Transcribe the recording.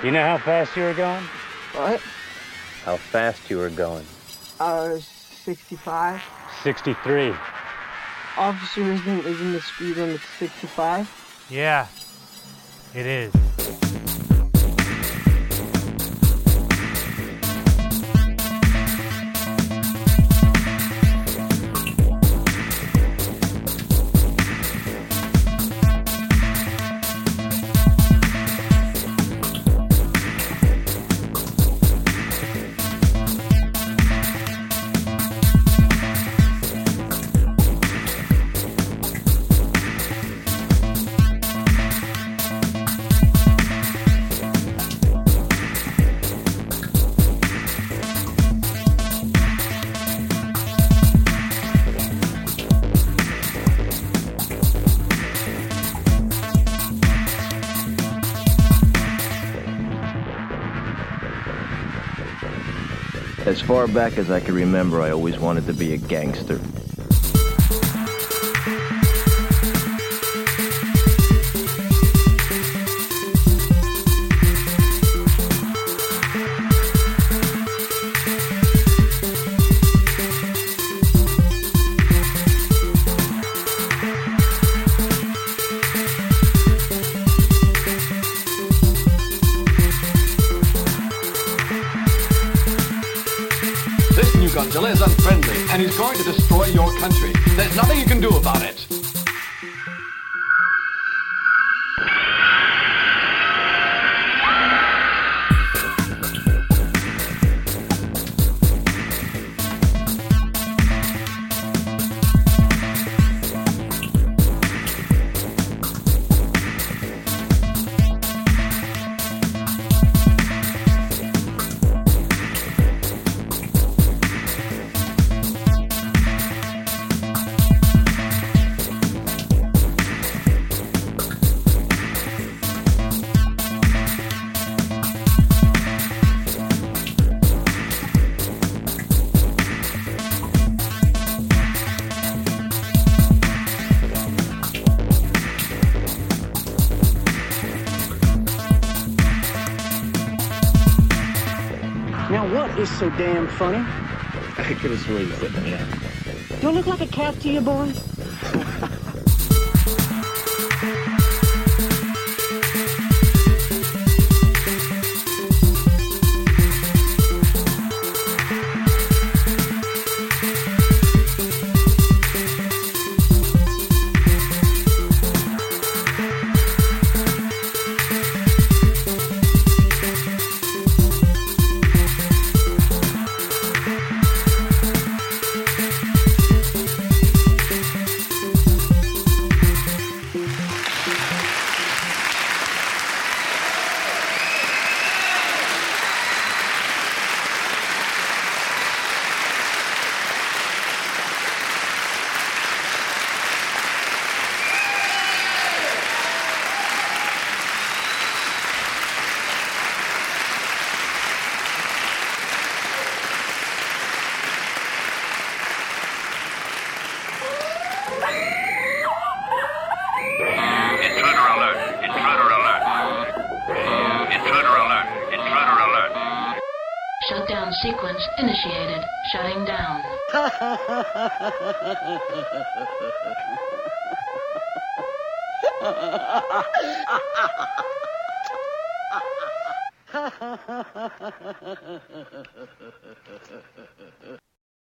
Do you know how fast you were going? What? How fast you were going? Uh, 65. 63. Officer, isn't, isn't the speed limit 65? Yeah, it is. As far back as I can remember, I always wanted to be a gangster. Godzilla is unfriendly, and he's going to destroy your country. There's nothing you can do about it. What is so damn funny? I could have sworn you said that. Do I look like a cat to you, boy? Shutdown sequence initiated. Shutting down.